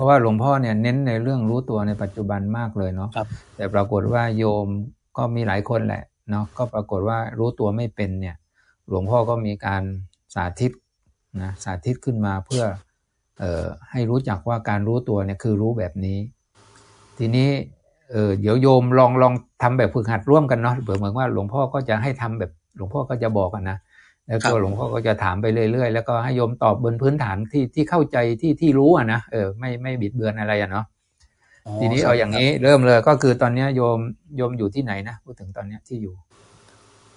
ราะว่าหลวงพ่อเนี่ยเน้นในเรื่องรู้ตัวในปัจจุบันมากเลยเนาะครับแต่ปรากฏว่าโยมก็มีหลายคนแหละเนาะก็ปรากฏว่ารู้ตัวไม่เป็นเนี่ย หลวงพ่อก็มีการสาธิตนะสาธิตขึ้นมาเพื่อเอ่อให้รู้จักว่าการรู้ตัวเนี่ยคือรู้แบบนี้ ทีนี้เออเดี๋ยวโยมลองลองทำแบบฝึกหัดร่วมกันเนาะเหมือนว่าหลวงพ่อก็จะให้ทำแบบหลวงพ่อก็จะบอกกันนะ แล้วครัก็บหลวงพ่อก็จะถามไปเรื่อยๆ แล้วก็ให้โยมตอบบนพื้นฐานที่ที่เข้าใจที่ที่รู้อะนะเออไม่ไม่บิดเบือนอะไรอะเนาะทีนี้เอาอย่างนี้เริ่มเลยก็คือตอนเนี้ยโยมโยมอยู่ที่ไหนนะพูดถึงตอนเนี้ยที่อยู่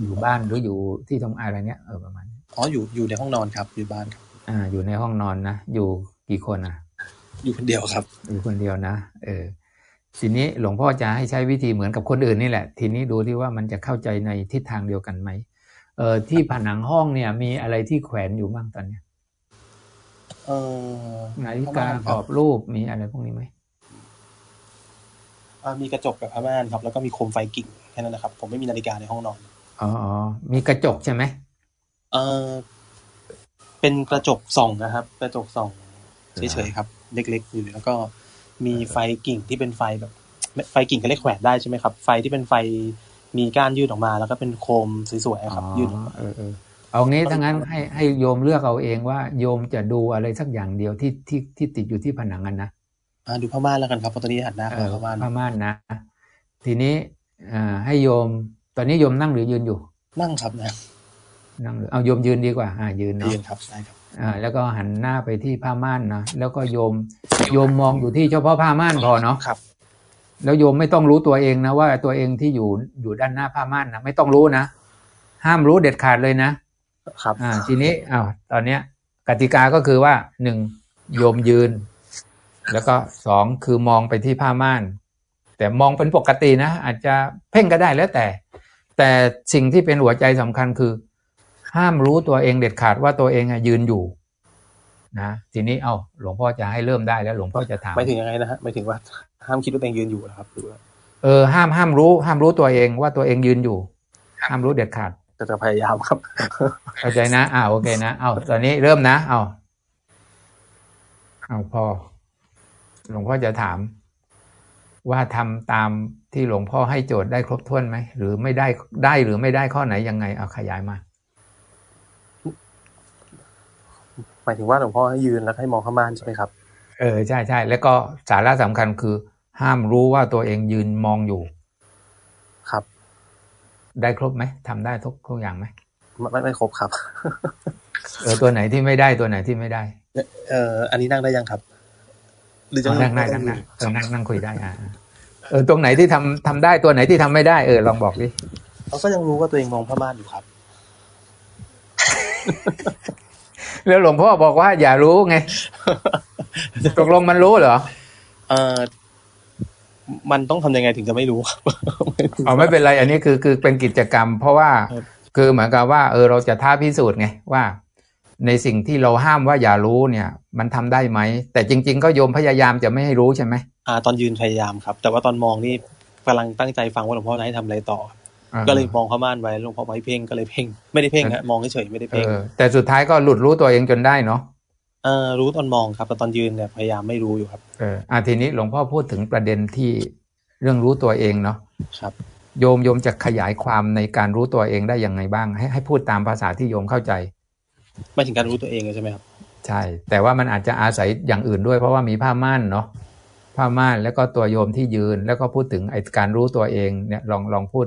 อยู่บ้านหรืออยู่ที่ทำอะไรเนี้ยเออประมาณนี้อ๋ออยู่อยู่ในห้องนอนครับอยู่บ้านครับอ่า อยู่ในห้องนอนนะอยู่กี่คนอะ อยู่คนเดียวครับ อยู่คนเดียวนะเออทีนี้หลวงพ่อจะให้ใช้วิธีเหมือนกับคนอื่นนี่แหละ ทีนี้ดูที่ว่ามันจะเข้าใจในทิศทางเดียวกันไหม เออที่ผนังห้องเนี่ย มีอะไรที่แขวนอยู่บ้างตอนเนี้ยเออนาฬิผ้ากาม่นกครรัอบรูปมีอะไรพวกนี้ไหมอ่ามีกระจกกับผ้าม่านครับ แล้วก็มีโคมไฟกิ่งแค่นั้นนะครับ ผมไม่มีนาฬิกาในห้องนอนอ๋ออ๋อมีกระจกใช่ไหมเออเป็นกระจกส่องนะครับ กระจกส่องเฉยๆครับ เล็กๆอยู่แล้วก็มีไฟกิ่งที่เป็นไฟแบบ ไฟกิ่งก็เรียกแขวนได้ใช่ไหมครับ ไฟที่เป็นไฟ มีก้านยื่นออกมา แล้วก็เป็นโคมสวยๆครับ ยื่นออกมาเออเออเอางี้ถ้างั้นให้ให้โยมเลือกเอาเองว่าโยมจะดูอะไรสักอย่างเดียวที่ที่ที่ติดอยู่ที่ผนังกันนะอ่าดูผ้าม่านแล้วกันครับเพราะตอนนี้หันหน้าเอเข้าอผ้าม่านผ้าม่านนะ ทีนี้อ่าให้โยม ตอนนี้โยมนั่งหรือยืนอยู่ นั่งครับนะนั่งหรือเอาโยมยืนดีกว่า อ่ายืนเนาะยืนครับได้ครับอ่าแล้วก็หันหน้าไปที่ผ้าม่านนะแล้วก็โยมโยมมองอยู่ที่เฉพาะผ้าม่านพอเนาะครับ แล้วโยมไม่ต้องรู้ตัวเองนะว่าตัวเองที่อยู่อยู่ด้านหน้าผ้าม่านนะไม่ต้องรู้นะห้ามรู้เด็ดขาดเลยนะครับอ่าทีนี้อ้าวตอนเนี้ย กติกาก็คือว่าหนึ่งโยมยืน แล้วก็สองคือมองไปที่ผ้าม่าน แต่มองเป็นปกตินะอาจจะเพ่งก็ได้แล้วแต่ แต่สิ่งที่เป็นหัวใจสำคัญคือ ห้ามรู้ตัวเองเด็ดขาดว่าตัวเองอะยืนอยู่ นะทีนี้เอ้าหลวงพ่อจะให้เริ่มได้แล้วหลวงพ่อจะถามไม่ถึงยังไงนะฮะไม่ถึงว่าห้ามคิดว่าตัวเองยืนอยู่นะครับหรือว่าเออห้ามห้ามรู้ ห้ามรู้ตัวเองว่าตัวเองยืนอยู่ ห้ามรู้เด็ดขาดจะจะพยายามครับเข้าใจนะอ่าโอเคนะเอาตอนนี้เริ่มนะเอาเอาพอหลวงพ่อจะถาม ว่าทำตามที่หลวงพ่อให้โจทย์ได้ครบถ้วนไหมหรือไม่ได้ได้หรือไม่ได้ข้อไหนยังไงเอาขยายมา หมายถึงว่าหลวงพ่อให้ยืนแล้วให้มองข้าม่านใช่ไหมครับ เออใช่ใช่แล้วก็สาระสำคัญคือ ห้ามรู้ว่าตัวเองยืนมองอยู่ ครับ ได้ครบไหมทำได้ทุกทุกอย่างไหมไม่ไม่ไม่ครบครับ เออตัวไหนที่ไม่ได้ตัวไหนที่ไม่ได้ เอ่ออันนี้นั่งได้ยังครับ หรือจะเอานั่งได้นั่งได้เออนั่งนั่งคุยได้อ่าอ่าเออตรงไหนที่ทำทำได้ตัวไหนที่ทำไม่ได้เออลองบอกดิเขาก็ยังรู้ว่าตัวเองมองผ้าม่านอยู่ครับ แล้วหลวงพ่อบอกว่าอย่ารู้ไงตกลงมันรู้เหรอเอ่อมันต้องทำยังไงถึงจะไม่รู้ครับเอาไม่เป็นไร อันนี้คือคือเป็นกิจกรรม เพราะว่าครับคือเหมือนกับว่า เออเราจะท้าพิสูจน์ไงว่า ในสิ่งที่เราห้ามว่าอย่ารู้เนี่ย มันทำได้ไหม แต่จริง ๆ ก็โยมพยายามจะไม่ให้รู้ใช่ไหมอ่า ตอนยืนพยายามครับ แต่ว่าตอนมองนี่กำลังตั้งใจฟังว่าหลวงพ่อจะให้ทำอะไรต่ออ่า ก็เลยมองผ้าม่านไว้หลวงพ่อไว้เพ่งก็เลยเพ่งไม่ได้เพ่งฮะมองเฉยๆไม่ได้เอเพ่งอแต่สุดท้ายก็หลุดรู้ตัวเองจนได้เนาะเออรู้ตอนมองครับแต่ตอนยืนเนี่ยพยายามไม่รู้อยู่ครับเอออะทีนี้หลวงพ่อพูดถึงประเด็นที่เรื่องรู้ตัวเองเนาะครับ โยมโยมจะขยายความในการรู้ตัวเองได้ยังไงบ้าง ให้ให้พูดตามภาษาที่โยมเข้าใจไม่ถึงการรู้ตัวเองเลยใช่ไหมครับใช่ แต่ว่ามันอาจจะอาศัยอย่างอื่นด้วย เพราะว่ามีผ้าม่านเนาะผ้าม่านแล้วก็ตัวโยมที่ยืน แล้วก็พูดถึงไอ้การรู้ตัวเองเนี่ยลองลองพูด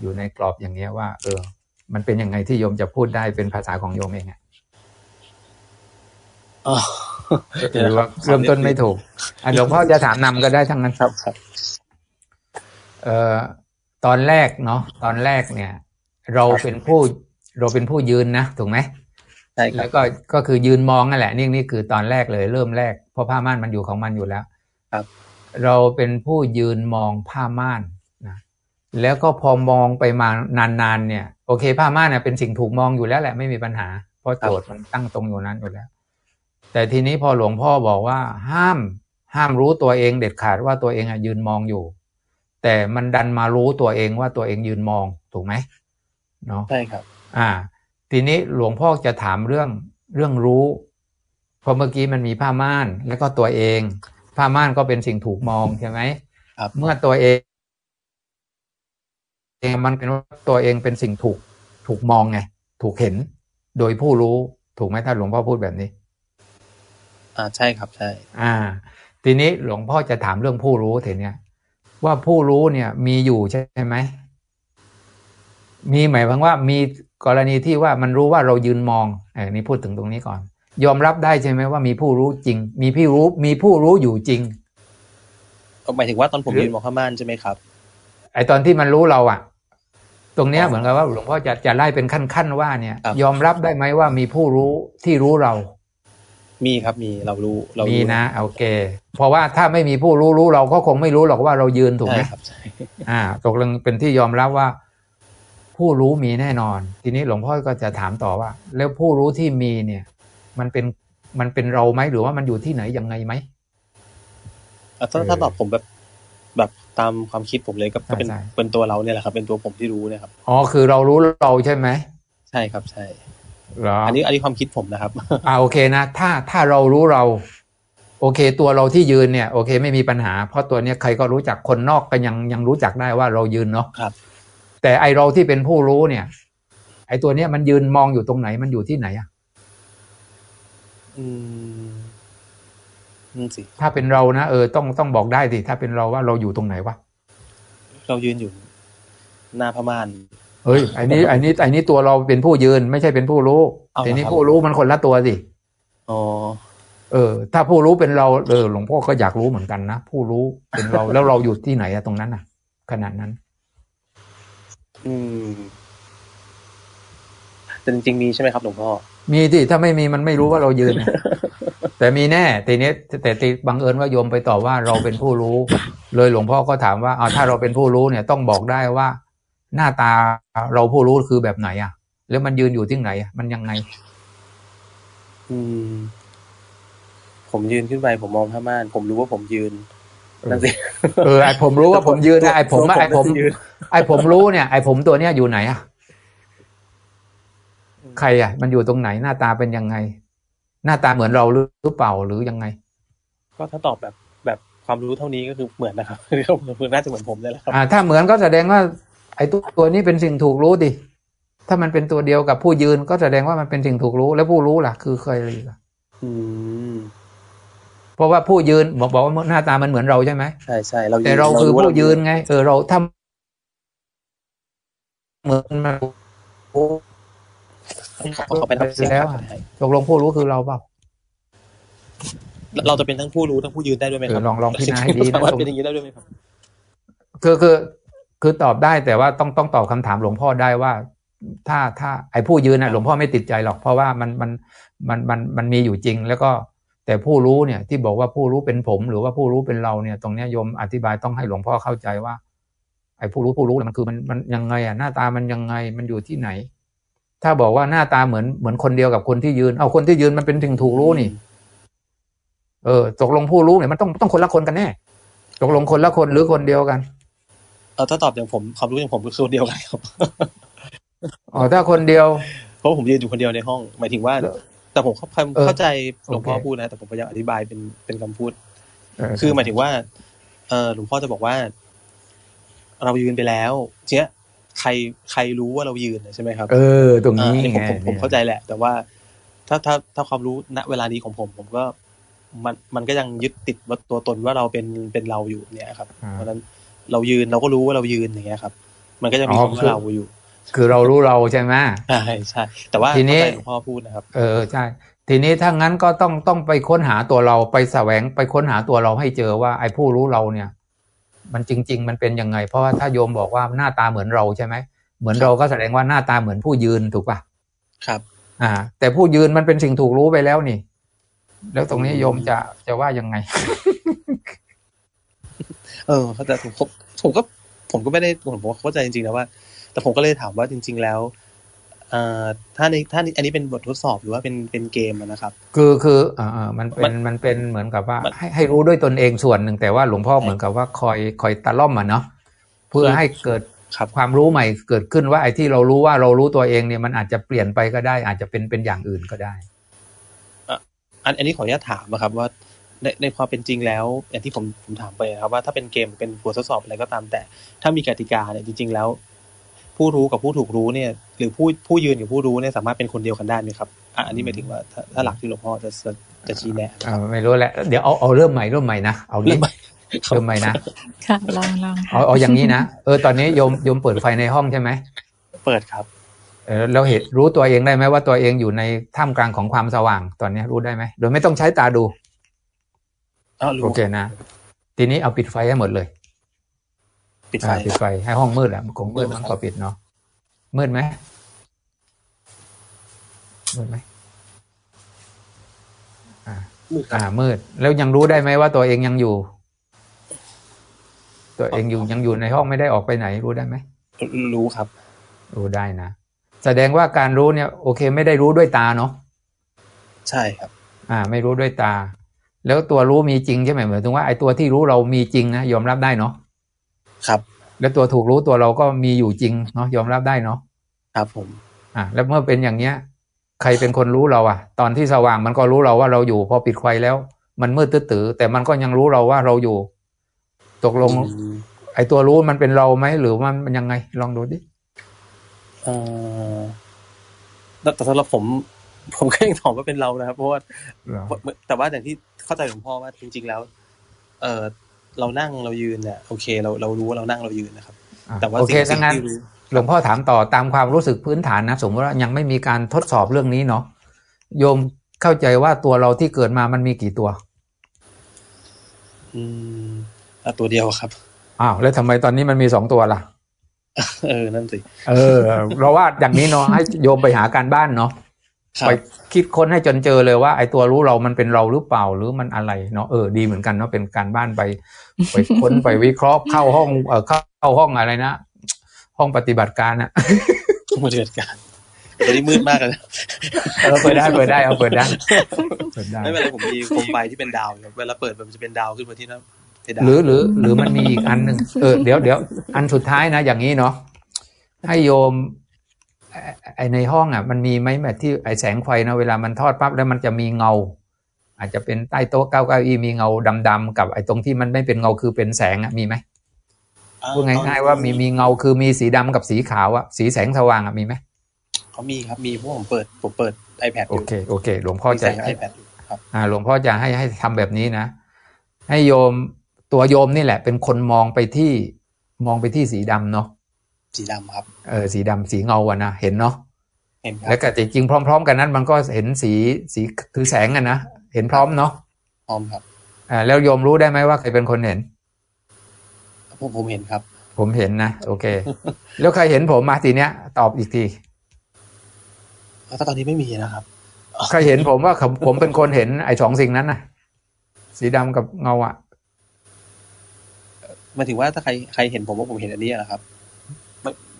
อยู่ในกรอบอย่างเงี้ยว่า เออ มันเป็นยังไงที่โยมจะพูดได้เป็นภาษาของโยมเองอะอ๋อหรือว่าเริ่มต้นไม่ถูกอะหลวงพ่อจะถามนำก็ได้ทั้งนั้นครับครับ เอ่อตอนแรกเนาะตอนแรกเนี่ย เราเป็นผู้เราเป็นผู้ยืนนะถูกไหมใช่ครัแล้บวก็ก็คือยืนมองนั่นแหละนี่นี่คือตอนแรกเลย เริ่มแรกเพราะผ้าม่านมันอยู่ของมันอยู่แล้ว ครับ เราเป็นผู้ยืนมองผ้าม่านนะ แล้วก็พอมองไปมานานๆเนี่ย โอเค ผ้าม่านเนี่ยเป็นสิ่งถูกมองอยู่แล้วแหละไม่มีปัญหา เพราะโจทย์มันตั้งตรงอยู่นั้นอยู่แล้ว แต่ทีนี้พอหลวงพ่อบอกว่า ห้ามห้ามรู้ตัวเองเด็ดขาดว่าตัวเองอะยืนมองอยู่ แต่มันดันมารู้ตัวเองว่าตัวเองยืนมองถูกไหมเนาะใช่ครับ อ่า ทีนี้หลวงพ่อจะถามเรื่องเรื่องรู้เพราะเมื่อกี้มันมีผ้าม่านแล้วก็ตัวเอง ผ้าม่านก็เป็นสิ่งถูกมองใช่ไหมครับเมื่อตัวเองเอง มันเป็นว่าตัวเองเป็นสิ่งถูกถูกมองไง ถูกเห็น โดยผู้รู้ถูกไหมถ้าหลวงพ่อพูดแบบนี้ อ่าใช่ครับใช่ อ่า ทีนี้หลวงพ่อจะถามเรื่องผู้รู้เถอะเนี่ยว่าผู้รู้เนี่ยมีอยู่ใช่ไหมมีหมายความว่ามีกรณีที่ว่ามันรู้ว่าเรายืนมองเออนี่พูดถึงตรงนี้ก่อน ยอมรับได้ใช่ไหมว่ามีผู้รู้จริง มีพี่รู้มีผู้รู้อยู่จริงหมายถึงว่าตอนผมหรือยืนมองข้าม่านใช่ไหมครับ ไอตอนที่มันรู้เราอะตรงเนี้ยอ๋อเหมือนกับว่าหลวงพ่อจะจะไล่เป็นขั้นๆว่าเนี่ยครับยอมรับได้ไหมว่ามีผู้รู้ที่รู้เรา มีครับมีเรารู้เรามีรู้นะโอเค เพราะว่าถ้าไม่มีผู้รู้รู้เราก็คงไม่รู้หรอกว่าเรายืนถูกไหมใช่ครับใช่อ่า ตกลงเป็นที่ยอมรับว่า ผู้รู้มีแน่นอน ทีนี้หลวงพ่อก็จะถามต่อว่า แล้วผู้รู้ที่มีเนี่ย มันเป็นมันเป็นเราไหมหรือว่ามันอยู่ที่ไหนยังไงไหมอะถ้าเออถ้าตอบผมแบบแบบ ตามความคิดผมเลยก็ก็เป็นใช่เป็นตัวเราเนี่ยแหละครับ เป็นตัวผมที่รู้เนี่ยครับอ๋อคือเรารู้เราใช่ไหมใช่ครับใช่เหรออันนี้อันนี้ความคิดผมนะครับอ่าโอเคนะ ถ้าถ้าเรารู้เรา โอเค ตัวเราที่ยืนเนี่ยโอเค ไม่มีปัญหา เพราะตัวเนี้ยใครก็รู้จักคนนอกก็ยังยังรู้จักได้ว่าเรายืนเนาะครับ แต่ไอเราที่เป็นผู้รู้เนี่ย ไอตัวเนี้ยมันยืนมองอยู่ตรงไหนมันอยู่ที่ไหนอะอืมนั่นสิ ถ้าเป็นเรานะเออต้องต้องบอกได้สิถ้าเป็นเราว่าเราอยู่ตรงไหนวะเรายืนอยู่ หน้าพม่านเฮ้ยไอนี้ไอนี้ไอนี้ตัวเราเป็นผู้ยืนไม่ใช่เป็นผู้รู้เอาเหรอทีนี้ครับผู้รู้มันคนละตัวสิอ๋อเออ ถ้าผู้รู้เป็นเราเออหลวงพ่อก็อยากรู้เหมือนกันนะผู้รู้เป็นเราแล้วเราอยู่ที่ไหนอะตรงนั้นอะขนาดนั้น อืมแต่จริงๆมีใช่ไหมครับหลวงพ่อมีที่ถ้าไม่มีมันไม่รู้ว่าเรายืน แต่มีแน่ทีนี้แต่ติบังเอิญว่าโยมไปตอบว่าเราเป็นผู้รู้ เลยหลวงพ่อก็ถามว่าเอาถ้าเราเป็นผู้รู้เนี่ยต้องบอกได้ว่า หน้าตาเราผู้รู้คือแบบไหนอะ แล้วมันยืนอยู่ที่ไหนอะมันยังไง อืม ผมยืนขึ้นไปผมมองพม่าน ผมรู้ว่าผมยืนนั่นสิเออไอผมรู้ว่าผมยืนนะไอผมอะไอผมยืนไอผมรู้เนี่ยไอผมตัวเนี้ยอยู่ไหนอะใครอะ มันอยู่ตรงไหนหน้าตาเป็นยังไง หน้าตาเหมือนเราหรือหรือเปล่าหรือยังไง ก็ถ้าตอบแบบแบบความรู้เท่านี้ก็คือเหมือนนะครับคือน่าจะเหมือนผมนี่แหละครับอ่าถ้าเหมือนก็แสดงว่า ไอ้ตัวตัวนี้เป็นสิ่งถูกรู้ดิถ้ามันเป็นตัวเดียวกับผู้ยืนก็แสดงว่ามันเป็นสิ่งถูกรู้แล้วผู้รู้ล่ะ คือใครล่ะอืมเพราะว่าผู้ยืนบอกบอกว่าหน้าตามันเหมือนเราใช่ไหมใช่ใช่เรายืนแต่เราคือว่าผู้ยืนไง เออเราถ้าเหมือนมัน เขาเป็นทับเสียงแล้วครับอะตกลงผู้รู้คือเราเปล่าเราจะเป็นทั้งผู้รู้ทั้งผู้ยืนได้ด้วยไหมครับเออลองลองพิจารณาให้ดีนะสามารถเป็นอย่างนี้ได้ด้วยไหมครับคือคือคือตอบได้แต่ว่าต้องต้องตอบคำถามหลวงพ่อได้ว่า ถ้าถ้าไอ้ผู้ยืนน่ะหลวงพ่อไม่ติดใจหรอกเพราะว่ามันมันมันมันมันมีอยู่จริง แล้วก็แต่ผู้รู้เนี่ย ที่บอกว่าผู้รู้เป็นผม หรือว่าผู้รู้เป็นเราเนี่ย ตรงเนี้ยโยมอธิบายต้องให้หลวงพ่อเข้าใจว่า ไอ้ผู้รู้ผู้รู้เนี่ยมันคือมันมันยังไงอะหน้าตามันยังไงมันอยู่ที่ไหน ถ้าบอกว่าหน้าตาเหมือนเหมือนคนเดียวกับคนที่ยืน เอาคนที่ยืนมันเป็นถึงถูกรู้นี่ เออตกลงผู้รู้เนี่ยมันต้องต้องคนละคนกันแน่ตกลงคนละคนหรือคนเดียวกัน เออถ้าตอบอย่างผมความรู้อย่างผมก็คือคนเดียวกันครับอ๋อถ้าคนเดียว เพราะผมยืนอยู่คนเดียวในห้อง หมายถึงว่าแล้วแต่ผมเข้าเออเข้าใจหลวงพ่อโอเคพูดนะ แต่ผมพยายามอธิบายเป็นเป็นคำพูดเออคือหมายถึงว่า เออหลวงพ่อจะบอกว่า เรายืนไปแล้วเจ๊ย ใครใครรู้ว่าเรายืนน่ะใช่ไหมครับ เออ ตรงอ่านี้อันนี้ผมไงผมผมเข้าใจแหละ แต่ว่าถ้าถ้าถ้าความรู้ณเวลานี้ของผม ผมก็มันมันก็ยังยึดติดว่าตัวตนว่าเราเป็นเป็นเราอยู่เนี่ยครับอ่าเพราะฉะนั้นเรายืนเราก็รู้ว่าเรายืนอย่างเงี้ยครับ มันก็จะมีอ๋อคำคือว่าเราอยู่ คือเรารู้เราใช่ไหมใช่ใช่แต่ว่าทีนี้เข้าใจหลวงพ่อพูดนะครับ เออใช่ทีนี้ถ้างั้นก็ต้องต้องไปค้นหาตัวเราไปแสวงไปค้นหาตัวเราให้เจอว่าไอ้ผู้รู้เราเนี่ย มันจริง ๆ มันเป็นยังไง เพราะว่าถ้าโยมบอกว่าหน้าตาเหมือนเราใช่ไหมเหมือนเราก็แสดงว่าหน้าตาเหมือนผู้ยืนถูกป่ะครับ อ่า แต่ผู้ยืนมันเป็นสิ่งถูกรู้ไปแล้วนี่ แล้วตรงนี้โยมจะจะว่ายังไง เออเข้าใจผมผมผมก็ ผมก็ไม่ได้ผมผมเข้าใจจริงๆนะว่า แต่ผมก็เลยถามว่าจริง ๆ แล้วเอ่อ ถ้าในถ้าอันนี้เป็นบททดสอบหรือว่าเป็นเป็นเกมอะนะครับ คือคือเออเออมันเป็มันนมันเป็นเหมือนกับว่ามันให้ให้รู้ด้วยตนเองส่วนหนึ่งแต่ว่าหลวงพ่อเหมือนกับว่าคอยคอยตะล่อมมันเนาะเพื่อให้เกิดครับความรู้ใหม่เกิดขึ้นว่าไอ้ที่เรารู้ว่าเรารู้ตัวเองเนี่ยมันอาจจะเปลี่ยนไปก็ได้ อาจจะเป็นเป็นอย่างอื่นก็ได้อันอันนี้ขออนุญาตถามนะครับว่าในในความเป็นจริงแล้ว อย่างที่ผมผมถามไปนะครับว่าถ้าเป็นเกมเป็นบททดสอบอะไรก็ตามแต่ ถ้ามีกติกาเนี่ยจริง ๆ แล้ว ผู้รู้กับผู้ถูกรู้เนี่ย หรือผู้ผู้ยืนกับผู้รู้เนี่ยสามารถเป็นคนเดียวกันได้ไหมครับอะอันนี้หมายถึงว่าถ้าถ้าหลักที่หลวงพ่อจะจะจะชี้แนะอ่าไม่รู้แหละเดี๋ยวเอาเอาเริ่มใหม่เริ่มใหม่นะเอางี้เริ่มใหม่เริ่มใหม่นะค่ะลองลองค่ะเอาเอาอย่างนี้นะเออตอนนี้โยมโยมเปิดไฟในห้องใช่ไหมเปิดครับเออเราเห็นรู้ตัวเองได้ไหมว่าตัวเองอยู่ในท่ามกลางของความสว่างตอนนี้รู้ได้ไหมโดยไม่ต้องใช้ตาดูอ้าวรู้โอเคนะ ทีนี้เอาปิดไฟให้หมดเลย ปิดไฟอ่าปิดไฟให้ห้องมืดแหละคงมืดมันก็ปิดเนาะมืดไหมมืดไหมอ่ามืดคอ่ารับมืด แล้วยังรู้ได้ไหมว่าตัวเองยังอยู่ ตัวเองอยู่ยังอยู่ในห้องไม่ได้ออกไปไหน รู้ได้ไหมรู้ครับ รู้ได้นะแสดงว่าการรู้เนี่ย โอเค ไม่ได้รู้ด้วยตาเนาะใช่ครับ อ่า ไม่รู้ด้วยตา แล้วตัวรู้มีจริงใช่ไหมหมายถึงว่าไอ้ตัวที่รู้เรามีจริงนะยอมรับได้เนาะ ครับ แล้วตัวถูกรู้ตัวเราก็มีอยู่จริงเนาะยอมรับได้เนาะครับผม อ่าแล้วเมื่อเป็นอย่างเนี้ย ใครเป็นคนรู้เราอะตอนที่สว่างมันก็รู้เราว่าเราอยู่ พอปิดไฟแล้ว มันมืดตื้อๆแต่มันก็ยังรู้เราว่าเราอยู่ ตกลงอืมไอ้ตัวรู้มันเป็นเราไหมหรือมันมันยังไง ลองดูดิเอ่อแต่แต่สำหรับผมผมก็ยังตอบว่าเป็นเรานะครับเพราะว่าแต่ว่าอย่างที่เข้าใจหลวงพ่อว่าจริง ๆ แล้ว เออ เรานั่งเรายืนเนี่ยโอเค เราเรารู้ว่าเรานั่งเรายืนนะครับอะแต่ว่าโอเคสิ่งถ้างั้นที่รู้หลวงพ่อถามต่อตามความรู้สึกพื้นฐานนะสมมติว่ายังไม่มีการทดสอบเรื่องนี้เนาะโยมเข้าใจว่าตัวเราที่เกิดมามันมีกี่ตัว อืมอะตัวเดียวครับอ้าวแล้วทำไมตอนนี้มันมีสองตัวล่ะ เออนั่นสิเออ เราว่าอย่างนี้เนาะให้โยมไปหาการบ้านเนาะครับ ไปคิดค้นให้จนเจอเลยว่าไอ้ตัวรู้เรามันเป็นเราหรือเปล่าหรือมันอะไรเนาะเออดีเหมือนกันเนาะเป็นการบ้านไปไปค้นไปวิเคราะห์เข้าห้องเออเข้าห้องอะไรนะห้องปฏิบัติการอะมาเดือดกันตอนนี้มืดมากเลยนะเออเปิดได้เปิดได้เอาเปิดได้เปิดได้ไม่เป็นไรผมมีโคมไฟที่เป็นดาวครับเวลาเปิดมันจะเป็นดาวขึ้นมาที่หน้าเพดานหรือหรือ หรือมันมีอีกอันหนึ่งเออเดี๋ยวเดี๋ยวอันสุดท้ายนะ อย่างนี้เนาะให้โยม ไอ้ไอในห้องอะมันมีไหมแบบที่ไอแสงไฟนะเวลามันทอดปั๊บแล้วมันจะมีเงา อาจจะเป็นใต้โต๊ะเก้าเก้าอี้มีเงาดำๆกับไอตรงที่มันไม่เป็นเงาคือเป็นแสงอะมีไหมอ่พูดง่ายๆว่ามีมีเงาคือมีสีดำกับสีขาวอะสีแสงสว่างอะมีไหมเขามีครับมีเพราะผมเปิดผมเปิด iPad อโอยู่เคโอเค หลวงพ่อมีแสจะง iPad อยู่ครับอ่าหลวงพ่อจะให้ให้ทำแบบนี้นะ ให้โยมตัวโยมนี่แหละ เป็นคนมองไปที่มองไปที่สีดำเนาะ สีดำครับ เออสีดำสีเงาอะนะเห็นเนาะเห็นครัแล้วบก็จริงๆพร้อม ๆ กันนั้น มันก็เห็นสีสีคือแสงอะนะเห็นพร้อมเนาะพร้อมครับอ่าแล้วโยมรู้ได้ไหมว่าใครเป็นคนเห็น ผมผมเห็นครับ ผมเห็นนะโอเค แล้วใครเห็นผมมาทีเนี้ย ตอบอีกทีแล้วก็ตอนนี้ไม่มีนะครับใครเห็นผมว่าผมผมเป็นคนเห็นไอ้สองสิ่งนั้นน่ะสีดำกับเงาอะหมายถึงว่าถ้าใครใครเห็นผมว่าผมเห็นอันนี้นะครับ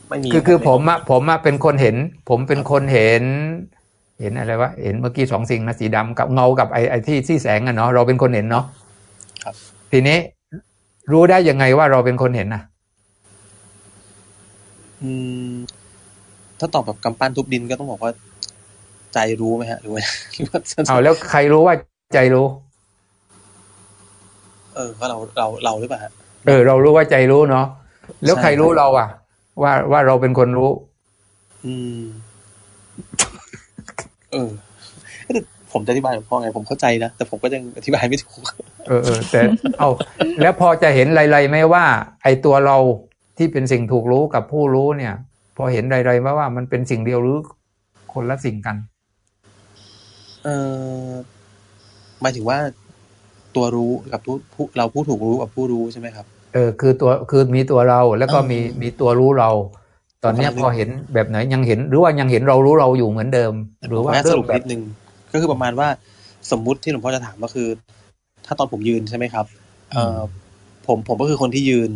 ไม่ไม่มีคือคือรับผมอะผมอะเป็นคนเห็น ผมเป็นคนเห็น เห็นอะไรวะเห็นเมื่อกี้สองสิ่งนะสีดำกับเงากับไอ้ไอ้ที่ที่แสงอะเนาะเราเป็นคนเห็นเนาะครับ ทีนี้รู้ได้ยังไงว่าเราเป็นคนเห็นน่ะอืม ถ้าตอบแบบกำปั้นทุบดินก็ต้องบอกว่า ใจรู้ไหมฮะหรือว่าหรือว่าเอาแล้วใครรู้ว่าใจรู้ เออก็เราเราเราหรือเปล่าฮะเออ เรารู้ว่าใจรู้เนาะแล้วใช่ใครรู้เราอะ ว่าว่าเราเป็นคนรู้ อืม เออแต่ผมจะอธิบายหลวงพ่อไงผมเข้าใจนะ แต่ผมก็ยังอธิบายไม่ถูก เออเออแต่เอาแล้วพอจะเห็นไรๆไหมว่า ไอตัวเราที่เป็นสิ่งถูกรู้กับผู้รู้เนี่ย พอเห็นไรๆไหมว่ามันเป็นสิ่งเดียวหรือคนละสิ่งกัน เออหมายถึงว่าตัวรู้กับผู้ผู้เราผู้ถูกรู้กับผู้รู้ใช่ไหมครับ เออคือตัวคือมีตัวเราแล้วก็อ่ามีมีมีตัวรู้เรา ตอนเนี้ยผมกำลังพอเห็นแบบไหนยังเห็นหรือว่ายังเห็นเรารู้เราอยู่เหมือนเดิม หรือว่าผมสเริ่รุมปแบนิบดนึงก็คือประมาณว่าสมมุติที่หลวงพ่อจะถามก็คือ ถ้าตอนผมยืนใช่ไหมครับ เออผมผมก็คือคนที่ยืน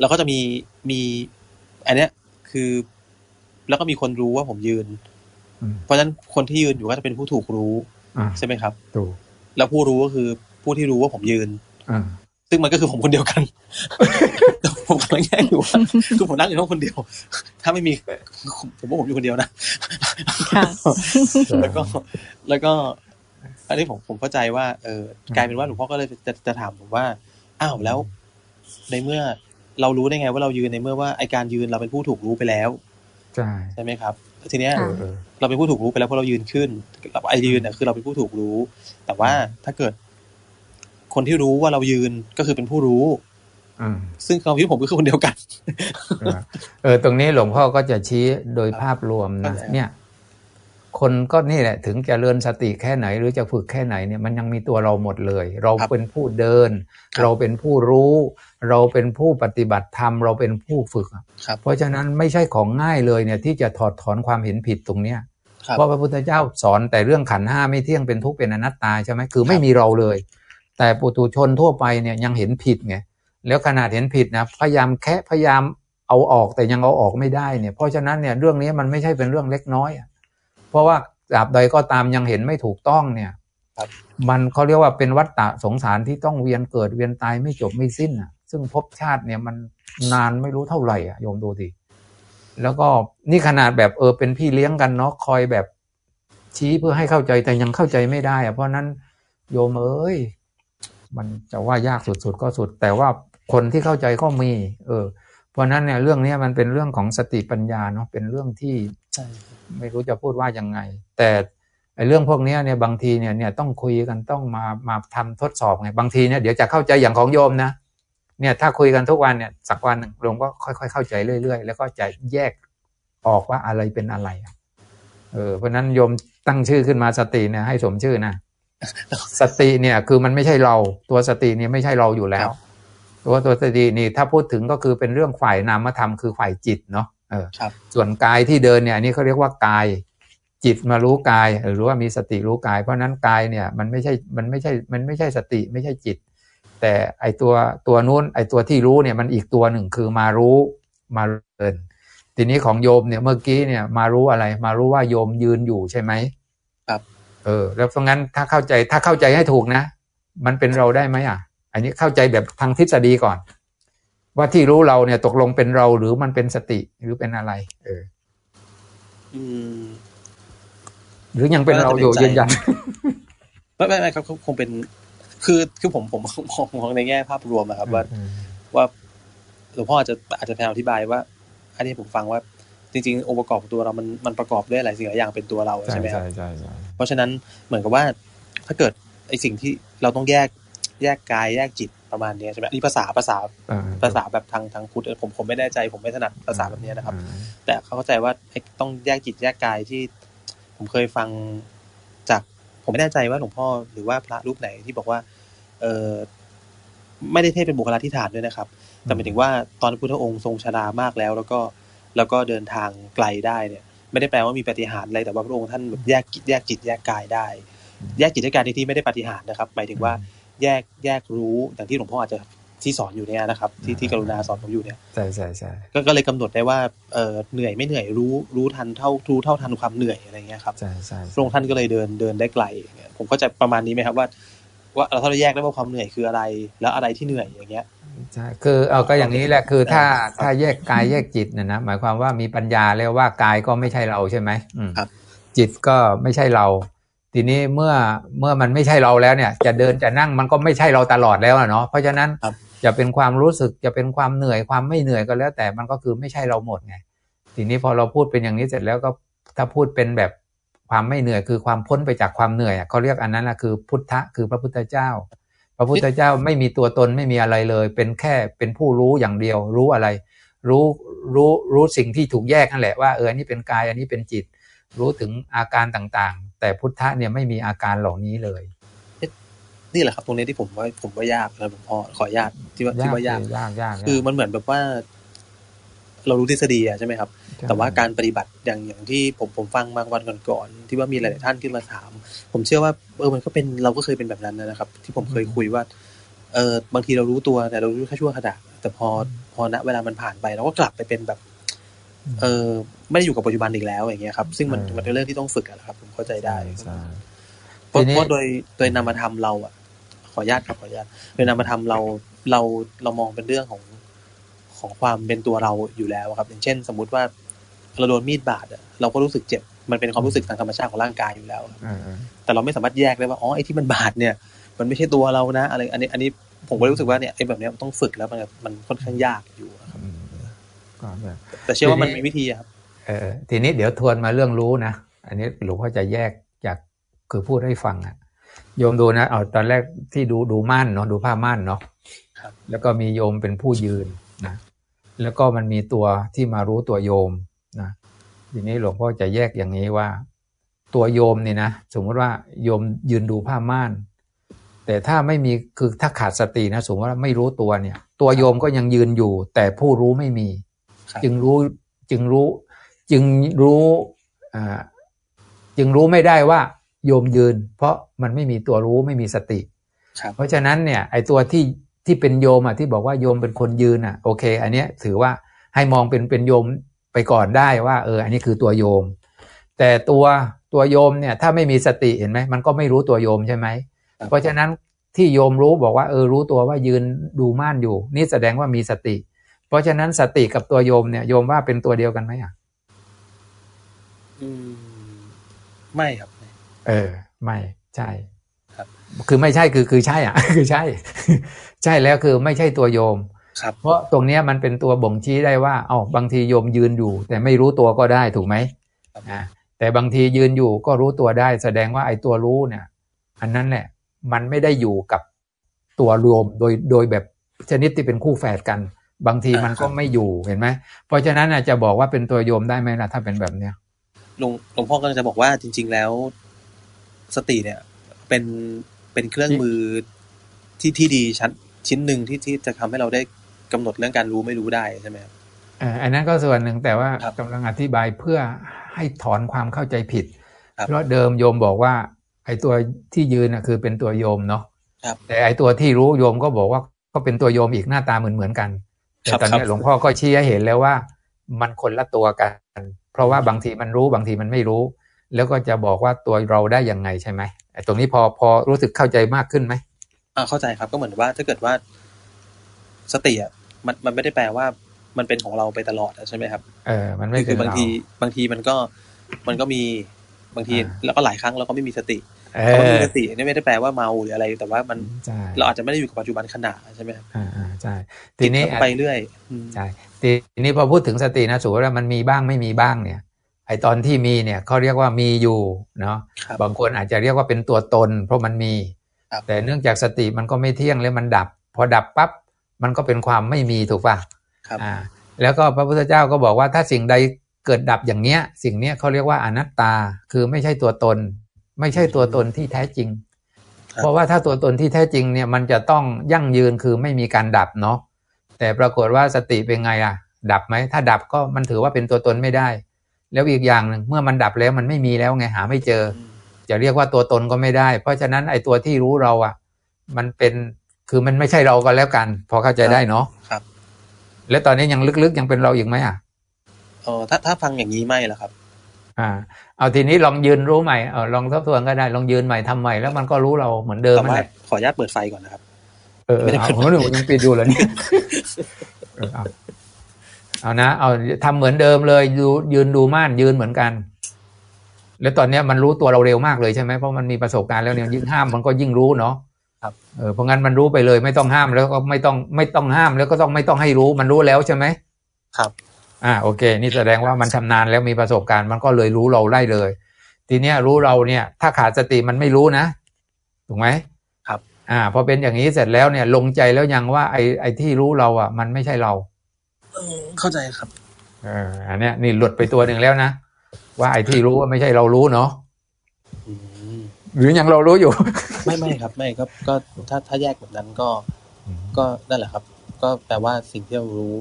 แล้วก็จะมีมีอันเนี้ยคือ แล้วก็มีคนรู้ว่าผมยืนอืมเพราะฉะนั้นคนที่ยืนอยู่ก็จะเป็นผู้ถูกรู้อ่าใช่ไหมครับถูกแล้วผู้รู้ก็คือผู้ที่รู้ว่าผมยืนอ่า ซึ่งมันก็คือผมคนเดียวกันผมกำลังแย่งอยู่ว่าคือผมนั่งอยู่ห้องคนเดียว ถ้าไม่มีผมว่าผมอยู่คนเดียวนะค่ะแล้วก็แล้วก็อันนี้ผมผมเข้าใจว่าเออกลายเป็นว่าหลวงพ่อก็เลยจะจะถามผมว่า อ้าวแล้ว ในเมื่อเรารู้ได้ไงว่าเรายืนในเมื่อว่าไอการยืนเราเป็นผู้ถูกรู้ไปแล้วใช่ใช่ไหมครับทีเนี้ยเอค่ะอเออเราเป็นผู้ถูกรู้ไปแล้วเพราะเรายืนขึ้นไอยืนเนี่ยคือเราเป็นผู้ถูกรู้ แต่ว่าถ้าเกิด คนที่รู้ว่าเรายืนก็คือเป็นผู้รู้อืมซึ่งความคิดผมก็คือคนเดียวกันเออเออ ตรงนี้หลวงพ่อก็จะชี้โดยภาพรวมนะเข้าใจเนี่ย คนก็นี่แหละ ถึงจะเริญสติแค่ไหน หรือจะฝึกแค่ไหนเนี่ยมันยังมีตัวเราหมดเลย เราเป็นผู้เดิน เราเป็นผู้รู้ เราเป็นผู้ปฏิบัติธรรมเราเป็นผู้ฝึกอะครับเพราะฉะนั้นไม่ใช่ของง่ายเลยเนี่ย ที่จะถอดถอนความเห็นผิดตรงเนี้ยครับเพราะพระพุทธเจ้าสอนแต่เรื่องขันธ์ห้าไม่เที่ยงเป็นทุกข์เป็นอนัตตาใช่ไหมคือไม่มีเราเลย แต่ปุถุชนทั่วไปเนี่ยยังเห็นผิดไงแล้วขนาดเห็นผิดนะพยายามแค่พยายามเอาออกแต่ยังเอาออกไม่ได้เนี่ยเพราะฉะนั้นเนี่ยเรื่องนี้มันไม่ใช่เป็นเรื่องเล็กน้อยอะเพราะว่าตราบใดก็ตามยังเห็นไม่ถูกต้องเนี่ยครับมันเขาเรียกว่าเป็นวัฏฏะสงสารที่ต้องเวียนเกิดเวียนตายไม่จบไม่สิ้นอะซึ่งภพชาติเนี่ยมันนานไม่รู้เท่าไหร่อะโยมดูดิแล้วก็นี่ขนาดแบบเออเป็นพี่เลี้ยงกันเนาะคอยแบบชี้เพื่อให้เข้าใจแต่ยังเข้าใจไม่ได้อะเพราะนั้นโยมเอ้ย มันจะว่ายากสุดๆก็สุด แต่ว่าคนที่เข้าใจก็มี เออ เพราะนั้นเนี่ยเรื่องนี้มันเป็นเรื่องของสติปัญญาเนาะเป็นเรื่องที่ไม่รู้จะพูดว่ายังไง แต่ไอ้เรื่องพวกนี้เนี่ยบางทีเนี่ยเนี่ยต้องคุยกันต้องมามาทำทดสอบไงบางทีเนี่ยเดี๋ยวจะเข้าใจอย่างของโยมนะเนี่ยถ้าคุยกันทุกวันเนี่ยสักวันหนึ่งโยมก็ค่อยๆเข้าใจเรื่อย ๆ แล้วก็จะแยกออกว่าอะไรเป็นอะไรเออเพราะฉะนั้นโยมตั้งชื่อขึ้นมาสติเนี่ยให้สมชื่อนะ สติเนี่ยคือมันไม่ใช่เราตัวสติเนี่ยไม่ใช่เราอยู่แล้ว ตัวตัวสตินี่ถ้าพูดถึงก็คือเป็นเรื่องฝ่ายนามธรรมคือฝ่ายจิตเนาะเออครับส่วนกายที่เดินเนี่ยอันนี้เขาเรียกว่ากาย จิตมารู้กายหรือว่ามีสติรู้กาย เพราะฉะนั้นกายเนี่ยมันไม่ใช่มันไม่ใช่มันไม่ใช่สติไม่ใช่จิต แต่ไอตัวตัวนู้นไอตัวที่รู้เนี่ยมันอีกตัวหนึ่งคือมารู้มาเดินทีนี้ของโยมเนี่ยเมื่อกี้เนี่ยมารู้อะไร มารู้ว่าโยมยืนอยู่ใช่ไหมครับ เออ แล้วเพราะงั้นถ้าเข้าใจถ้าเข้าใจให้ถูกนะ มันเป็นเราได้ไหมอะ อันนี้เข้าใจแบบทางทฤษฎีก่อน ว่าที่รู้เราเนี่ยตกลงเป็นเราหรือมันเป็นสติหรือเป็นอะไร เอออืมหรือยังเป็นเราอยู่น่าจะเป็นใจยืนยันไม่ไม่ไม่ครับคงเป็น คือคือผมผมผมมองในแง่ภาพรวมอะครับ ว่าว่าหลวงพ่ออาจจะอาจจะพยายามอธิบายว่า อันนี้ผมฟังว่าจริงๆองค์ประกอบของตัวเรามันมันประกอบด้วยหลายสิ่งหลายอย่างเป็นตัวเราใช่ใช่ไหมครับใช่ใช่ใช่ เพราะฉะนั้นเหมือนกับว่าถ้าเกิดไอสิ่งที่เราต้องแยกแยกกายแยกจิตประมาณเนี้ยใช่ไหมอันนี่ภาษาภาษาเออภาษาแบบทางทางพุทธผมผมไม่แน่ใจผมไม่ถนัดภาษาแบบเนี้ยนะครับอืมแต่เขาเข้าใจว่าไอ้ต้องแยกจิตแยกกายที่ ผมเคยฟังจากผมไม่แน่ใจว่าหลวงพ่อหรือว่าพระรูปไหนที่บอกว่า เออไม่ได้เทศเป็นบุคลาธิฐานด้วยนะครับ แต่หมายถึงว่าตอนพระพุทธองค์ทรงชรามากแล้ว แล้วก็แล้วก็เดินทางไกลได้เนี่ย ไม่ได้แปลว่ามีปาฏิหารย์อะไรแต่ว่าพระองค์ท่านแบบแยกจิตแยกจิตแยกกายได้ แยกจิตแยกกายในที่ไม่ได้ปาฏิหารย์นะครับหมายถึงว่าแยกแยกรู้อย่างที่หลวงพ่ออาจจะที่สอนอยู่เนี่ยนะครับ ที่ที่กรุณาสอนผมอยู่เนี่ยใช่ใช่ใช่ก็ก็เลยกำหนดได้ว่าเออเหนื่อยไม่เหนื่อยรู้รู้ทันเท่ารู้เท่าทันความเหนื่อยอะไรเงี้ยครับใช่ใช่พระองค์ท่านก็เลยเดินเดินได้ไกลอย่างเงี้ยผมก็จะประมาณนี้ไหมครับว่า ว่าเราถ้าเราแยกได้ว่าความเหนื่อยคืออะไร แล้วอะไรที่เหนื่อยอย่างเงี้ยใช่คือเอาก็อย่างนี้แหละคือถ้าถ้าแยกกายแยกจิตเนี่ยนะหมายความว่ามีปัญญาแล้วว่ากายก็ไม่ใช่เราใช่ไหมอืมครับจิตก็ไม่ใช่เรา ทีนี้เมื่อเมื่อมันไม่ใช่เราแล้วเนี่ย จะเดินจะนั่งมันก็ไม่ใช่เราตลอดแล้วอะเนาะเพราะฉะนั้นครับจะเป็นความรู้สึกจะเป็นความเหนื่อยความไม่เหนื่อยก็แล้ว แต่มันก็คือไม่ใช่เราหมดไงทีนี้พอเราพูดเป็นอย่างนี้เสร็จแล้วก็ถ้าพูดเป็นแบบ ความไม่เหนื่อยคือความพ้นไปจากความเหนื่อยอะเขาเรียกอันนั้นแหละคือพุทธะคือพระพุทธเจ้า พระพุทธเจ้าไม่มีตัวตนไม่มีอะไรเลย เป็นแค่เป็นผู้รู้อย่างเดียว รู้อะไร รู้รู้รู้สิ่งที่ถูกแยกนั่นแหละว่าเอออันนี้เป็นกายอันนี้เป็นจิต รู้ถึงอาการต่างๆ แต่พุทธะเนี่ยไม่มีอาการเหล่านี้เลยนี่แหละครับตรงนี้ที่ผมว่าผมว่ายากนะหลวงพ่อขออนุญาตที่ว่าที่ว่ายากยากยากคือมันเหมือนแบบว่า เรารู้ทฤษฎีอะใช่ไหมครับ แต่ว่าการปฏิบัติอย่างอย่างที่ผมผมฟังมาวันก่อนๆที่ว่ามีหลาย ๆ ท่านขึ้นมาถาม ผมเชื่อว่าเออมันก็เป็นเราก็เคยเป็นแบบนั้นนะครับ ที่ผมเคยคุยว่าเออบางทีเรารู้ตัวแต่เรารู้แค่ชั่วขณะแต่พอพอณเวลามันผ่านไปเราก็กลับไปเป็นแบบ เออไม่ได้อยู่กับปัจจุบันอีกแล้วอย่างเงี้ยครับ ซึ่งมันมันเป็นเรื่องที่ต้องฝึกอะนะครับ ผมเข้าใจได้ใช่เพราะทีนี้เพราะโดยโดยนามธรรมเราอะขออนุญาตครับขออนุญาตโดยนามธรรมเราเราเรามองเป็นเรื่องของ ของความเป็นตัวเราอยู่แล้วอะครับ อย่างเช่น สมมุติว่าเราโดนมีดบาดอะเราก็รู้สึกเจ็บมันเป็นความรู้สึกทางธรรมชาติของร่างกายอยู่แล้วเออเออแต่เราไม่สามารถแยกได้ว่าอ๋อไอ้ที่มันบาดเนี่ย มันไม่ใช่ตัวเรานะ อะไร อันนี้อันนี้ผมก็รู้สึกว่าเนี่ยไอ้แบบเนี้ยมันต้องฝึกแล้วมันมันค่อนข้างยากอยู่ครับอืมก็แบบแต่เชื่อว่ามันทีนี้มีวิธีอะครับเออทีนี้เดี๋ยวทวนมาเรื่องรู้นะอันนี้หลวงพ่อจะแยกจากคือพูดให้ฟังอะโยมดูนะเอาตอนแรกที่ดูดูม่านเนาะดูผ้าม่านเนาะครับแล้วก็มีโยมเป็นผู้ยืนนะ แล้วก็มันมีตัวที่มารู้ตัวโยมนะทีนี้หลวงพ่อจะแยกอย่างนี้ว่า ตัวโยมนี่นะสมมติว่าโยมยืนดูผ้าม่าน แต่ถ้าไม่มีคือถ้าขาดสตินะสมมติว่าไม่รู้ตัวเนี่ย ตัวโยมก็ยังยืนอยู่ แต่ผู้รู้ไม่มีครับจึงรู้จึงรู้ จึงรู้อ่าจึงรู้ไม่ได้ว่าโยมยืน เพราะมันไม่มีตัวรู้ไม่มีสติครับเพราะฉะนั้นเนี่ยไอตัวที่ ที่เป็นโยมอะที่บอกว่าโยมเป็นคนยืนอะโอเค อันเนี้ยถือว่าให้มองเป็นเป็นโยมไปก่อนได้ว่า เออ อันนี้คือตัวโยม แต่ตัวตัวโยมเนี่ยถ้าไม่มีสติเห็นไหมมันก็ไม่รู้ตัวโยมใช่ไหมครับเพราะฉะนั้นที่โยมรู้บอกว่าเออรู้ตัวว่ายืนดูม่านอยู่ นี่แสดงว่ามีสติ เพราะฉะนั้นสติกับตัวโยมเนี่ยโยมว่าเป็นตัวเดียวกันไหมอะอืมไม่ครับ เออ ไม่ใช่ครับ คือไม่ใช่คือคือใช่อะ คือใช่ ใช่แล้วคือไม่ใช่ตัวโยมครับเพราะตรงเนี้ยมันเป็นตัวบ่งชี้ได้ว่า เอ้าบางทีโยมยืนอยู่ แต่ไม่รู้ตัวก็ได้ถูกไหมครับอ่าแต่บางทียืนอยู่ก็รู้ตัวได้ แสดงว่าไอ้ตัวรู้เนี่ย อันนั้นแหละมันไม่ได้อยู่กับตัวรวมโดยโดยแบบชนิดที่เป็นคู่แฝดกัน บางทีมันก็ไม่อยู่เห็นไหมเพราะฉะนั้นน่ะจะบอกว่าเป็นตัวโยมได้ไหมล่ะถ้าเป็นแบบเนี้ยหลวงหลวงพ่อก็จะบอกว่าจริง ๆแล้ว สติเนี่ย เป็น เป็นเครื่องมือที่ที่ดีชั้นชิ้นหนึ่งที่ที่จะทำให้เราได้กำหนดเรื่องการรู้ไม่รู้ได้ใช่ไหมครับเอ่ออันนั้นก็ส่วนหนึ่งแต่ว่าครับกำลังอธิบายเพื่อให้ถอนความเข้าใจผิดครับเพราะเดิมโยมบอกว่า ไอ้ตัวที่ยืนน่ะคือเป็นตัวโยมเนาะครับแต่ไอ้ตัวที่รู้โยมก็บอกว่าก็เป็นตัวโยมอีกหน้าตาเหมือนเหมือนๆกันแต่ครับตอนนี้ครับหลวงพ่อก็ชี้ให้เห็นแล้วว่า มันคนละตัวกัน เพราะว่าบางทีมันรู้บางทีมันไม่รู้ แล้วก็จะบอกว่าตัวเราได้ยังไงใช่ไหมไอ้ ตรงนี้พอพอรู้สึกเข้าใจมากขึ้นไหมอ่าเข้าใจครับก็เหมือนว่าถ้าเกิดว่าสติอะมันมันไม่ได้แปลว่ามันเป็นของเราไปตลอดอะใช่ไหมครับ เออ มันไม่คืเป็อนบางเราทีบางทีมันก็มันก็มีบางทีอ่าแล้วก็หลายครั้งเราก็ไม่มีสติเอคำว่าอมีสตินี่ไม่ได้แปลว่าเมาหรืออะไร แต่ว่ามันใช่เราอาจจะไม่ได้อยู่กับปัจจุบันขณะใช่ไหมครับอ่าอ่าใช่ทีนี้คิดไปเรื่อยอืมใช่ทีนี้พอพูดถึงสตินะสมมติว่ามันมีบ้างไม่มีบ้างเนี่ย ไอตอนที่มีเนี่ยเขาเรียกว่ามีอยู่เนาะครับบางคนอาจจะเรียกว่าเป็นตัวตน เพราะมันมีครับแต่เนื่องจากสติมันก็ไม่เที่ยงแล้วมันดับ พอดับปั๊บมันก็เป็นความไม่มีถูกป่ะครับอ่าแล้วก็พระพุทธเจ้าก็บอกว่าถ้าสิ่งใดเกิดดับอย่างเนี้ย สิ่งเนี้ยเขาเรียกว่าอนัตตาคือไม่ใช่ตัวตน ไม่ใช่ตัวตนที่แท้จริงครับเพราะว่าถ้าตัวตนที่แท้จริงเนี่ยมันจะต้องยั่งยืนคือไม่มีการดับเนาะแต่ปรากฏว่าสติเป็นไงอะดับไหมถ้าดับก็มันถือว่าเป็นตัวตนไม่ได้ แล้วอีกอย่างหนึ่งเมื่อมันดับแล้วมันไม่มีแล้วไงหาไม่เจออืมจะเรียกว่าตัวตนก็ไม่ได้ เพราะฉะนั้นไอ้ตัวที่รู้เราอะ มันเป็นคือมันไม่ใช่เราก็แล้วกัน พอเข้าใจได้เนาะครับ แล้วตอนนี้ยังลึกๆยังเป็นเราอีกไหมอะเออถ้าถ้าฟังอย่างนี้ไม่ละครับ อ่า เอาทีนี้ลองยืนรู้ใหม่เออลองทบทวนก็ได้ ลองยืนใหม่ทำใหม่แล้วมันก็รู้เราเหมือนเดิมแต่นั่นว่าแหละขออนุญาตเปิดไฟก่อนนะครับเออเออเอาผมนึกว่ายังปิดอยู่เหรอเนี่ย เออเอาเอานะ เอาทำเหมือนเดิมเลยดูยืนดูม่านยืนเหมือนกัน แล้วตอนเนี้ยมันรู้ตัวเราเร็วมากเลยใช่ไหมเพราะมันมีประสบการณ์แล้วเนี่ยยิ่งห้ามมันก็ยิ่งรู้เนาะครับเออเพราะงั้นมันรู้ไปเลย ไม่ต้องห้ามแล้วก็ไม่ต้องไม่ต้องห้ามแล้วก็ต้องไม่ต้องให้รู้มันรู้แล้วใช่ไหมครับ อ่าโอเค นี่แสดงว่ามันชำนาญแล้วมีประสบการณ์มันก็เลยรู้เราได้เลย ทีเนี้ยรู้เราเนี่ย ถ้าขาดสติมันไม่รู้นะถูกไหมครับ อ่าพอเป็นอย่างนี้เสร็จแล้วเนี่ยลงใจแล้วยังว่าไอ้ไอ้ที่รู้เราอะ มันไม่ใช่เรา เออเข้าใจครับเอออันเนี้ยนี่หลุดไปตัวหนึ่งแล้วนะว่าไอ้ที่รู้ว่าไม่ใช่เรารู้เนาะอืมหรือยังเรารู้อยู่ ไม่ไม่ครับ ไม่ก็ก็ถ้าถ้าแยกแบบนั้นก็ ก็นั่นแหละครับ ก็แปลว่าสิ่งที่เรารู้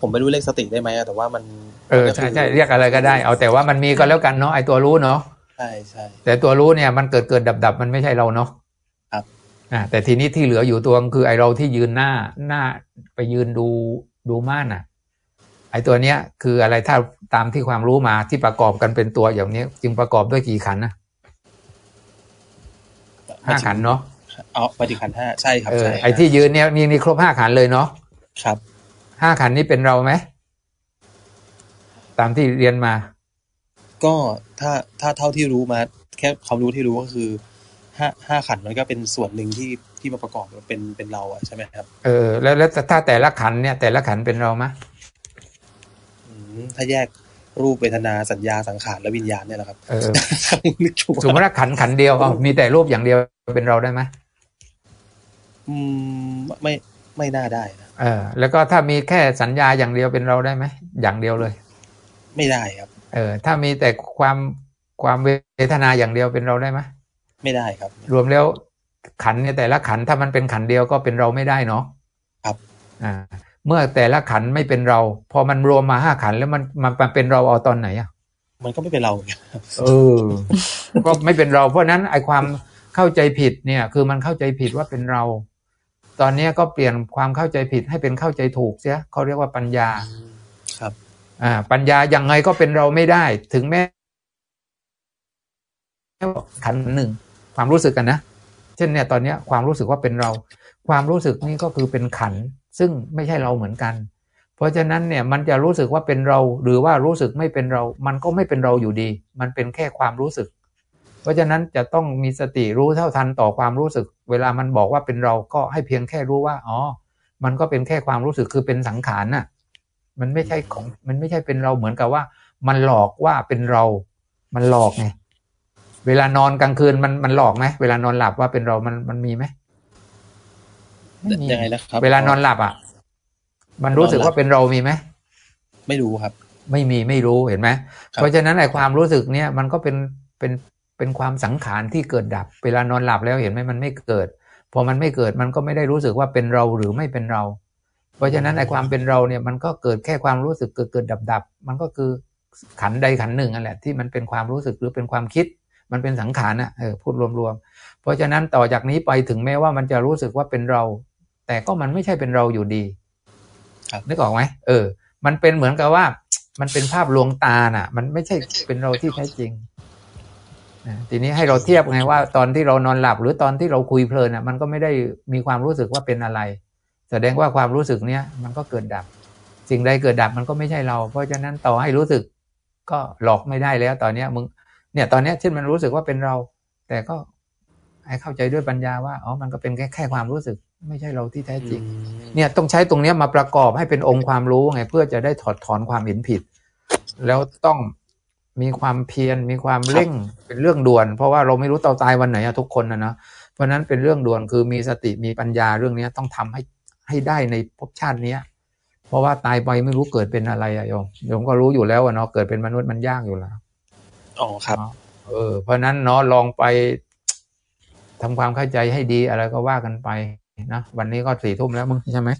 ผมไม่รู้เลขสติได้ไหมอะแต่ว่ามัน เออใช่ใช่เรียกอะไรก็ได้ เอาแต่ว่ามันมีก็แล้วกันเนาะไอ้ตัวรู้เนาะใช่ใช่แต่ตัวรู้เนี่ยมันเกิดเกิดดับดับมันไม่ใช่เราเนาะครับอ่าแต่ทีนี้ที่เหลืออยู่ตัวคือไอเราที่ยืนหน้าหน้าไปยืนดู ดูม่านอะ ไอตัวเนี้ย คืออะไรถ้าตามที่ความรู้มาที่ประกอบกันเป็นตัวอย่างนี้ จึงประกอบด้วยกี่ขันธ์นะห้าขันธ์เนาะเอาปฏิขันธ์ห้าใช่ครับเออใช่ไอที่ยืนเนี่ยมีมีครบห้าขันธ์เลยเนาะครับห้าขันธ์นี้เป็นเราไหมตามที่เรียนมา ก็ถ้าถ้าเท่าที่รู้มา แค่ความรู้ที่รู้ก็คือห้าห้าขันธ์มันก็เป็นส่วนหนึ่งที่ ที่มาประกอบเป็นเป็นเราอะใช่ไหมครับ เออ แล้วแล้วถ้าแต่ละขันธ์เนี่ย แต่ละขันธ์เป็นเราไหมอืมถ้าแยกรูปเวทนาสัญญาสังขารและวิญญาณเนี่ยแหละครับเออนึกถูกสมมติว่าขันธ์ขันธ์เดียวเอามีแต่รูปอย่างเดียวเป็นเราได้ไหมอืมไม่ไม่น่าได้นะเออ แล้วก็ถ้ามีแค่สัญญาอย่างเดียวเป็นเราได้ไหมอย่างเดียวเลย ไม่ได้ครับ เออ ถ้ามีแต่ความความเวทนาอย่างเดียวเป็นเราได้ไหมไม่ได้ครับ รวมแล้ว ขันธ์เนี่ยแต่ละขันธ์ถ้ามันเป็นขันธ์เดียวก็เป็นเราไม่ได้เนาะครับอ่าเมื่อแต่ละขันธ์ไม่เป็นเรา พอมันรวมมาห้าขันธ์แล้วมันมันมันเป็นเราเอาตอนไหนอะมันก็ไม่เป็นเราเหมือนกันครับเออ ก็ไม่เป็นเรา เพราะฉะนั้นไอความเข้าใจผิดเนี่ย คือมันเข้าใจผิดว่าเป็นเรา ตอนเนี้ยก็เปลี่ยนความเข้าใจผิดให้เป็นเข้าใจถูกเสียเขาเรียกว่าปัญญา ครับ อ่า ปัญญายังไงก็เป็นเราไม่ได้ ถึงแม้ขันธ์หนึ่งความรู้สึกกันนะ เช่นเนี่ยตอนนี้ความรู้สึกว่าเป็นเรา ความรู้สึกนี้ก็คือเป็นขัน ซึ่งไม่ใช่เราเหมือนกัน เพราะฉะนั้นเนี่ยมันจะรู้สึกว่าเป็นเรา หรือว่ารู้สึกไม่เป็นเรา มันก็ไม่เป็นเราอยู่ดี มันเป็นแค่ความรู้สึก เพราะฉะนั้นจะต้องมีสติรู้เท่าทันต่อความรู้สึก เวลามันบอกว่าเป็นเราก็ให้เพียงแค่รู้ว่าอ๋อ มันก็เป็นแค่ความรู้สึกคือเป็นสังขารน่ะมันไม่ใช่ของมันไม่ใช่เป็นเราเหมือนกับว่า มันหลอกว่าเป็นเรา มันหลอกไง เวลานอนกลางคืนมันมันหลอกไหมเวลานอนหลับว่าเป็นเรามันมันมีไหมไม่มียังไงนะครับ เวลานอนหลับอะ มันรู้สึกว่าเป็นเรามีไหมไม่รู้ครับ ไม่มีไม่รู้เห็นไหมครับเพราะฉะนั้นไอ้ความรู้สึกเนี่ยมันก็เป็นเป็นเป็นความสังขารที่เกิดดับ เวลานอนหลับแล้วเห็นไหมมันไม่เกิดพอมันไม่เกิดมันก็ไม่ได้รู้สึกว่าเป็นเราหรือไม่เป็นเรา เพราะฉะนั้นไอ้ความเป็นเราเนี่ยมันก็เกิดแค่ความรู้สึกเกิดเกิดดับดับมันก็คือขันธ์ใดขันธ์หนึ่งนั่นแหละที่มันเป็นความรู้สึกหรือเป็นความคิด มันเป็นสังขารน่ะเออพูดรวมๆ เพราะฉะนั้นต่อจากนี้ไปถึงแม้ว่ามันจะรู้สึกว่าเป็นเรา แต่ก็มันไม่ใช่เป็นเราอยู่ดีครับนึกออกไหมเออ มันเป็นเหมือนกับว่า มันเป็นภาพลวงตาน่ะ มันไม่ใช่เป็นเราที่แท้จริงนะทีนี้ให้เราเทียบไงว่า ตอนที่เรานอนหลับหรือตอนที่เราคุยเพลินน่ะ มันก็ไม่ได้มีความรู้สึกว่าเป็นอะไร แสดงว่าความรู้สึกเนี้ยมันก็เกิดดับ สิ่งใดเกิดดับมันก็ไม่ใช่เรา เพราะฉะนั้นต่อให้รู้สึก ก็หลอกไม่ได้แล้ว ตอนเนี้ยมึง เนี่ยตอนเนี้ยเช่นมันรู้สึกว่าเป็นเรา แต่ก็ให้เข้าใจด้วยปัญญาว่าอ๋อมันก็เป็นแค่แค่ความรู้สึก ไม่ใช่เราที่แท้จริง เนี่ยต้องใช้ตรงเนี้ยมาประกอบให้เป็นองค์ความรู้ไงเพื่อจะได้ถอดถอนความเห็นผิด แล้วต้องมีความเพียรมีความเร่งเป็นเรื่องด่วน เพราะว่าเราไม่รู้เตาตายวันไหนอะทุกคนนะนะเพราะฉะนั้นเป็นเรื่องด่วนคือมีสติมีปัญญาเรื่องเนี้ยต้องทำให้ให้ได้ในภพชาติเนี้ยเพราะว่าตายไปไม่รู้เกิดเป็นอะไรอะโยมโยมก็รู้อยู่แล้วอะเนาะเกิดเป็นมนุษย์มันยากอยู่แล้ว อ๋อครับ เออ เพราะนั้นเนาะลองไปทำความเข้าใจให้ดีอะไรก็ว่ากันไปนะวันนี้ก็สี่ทุ่มแล้วมึงใช่ไหม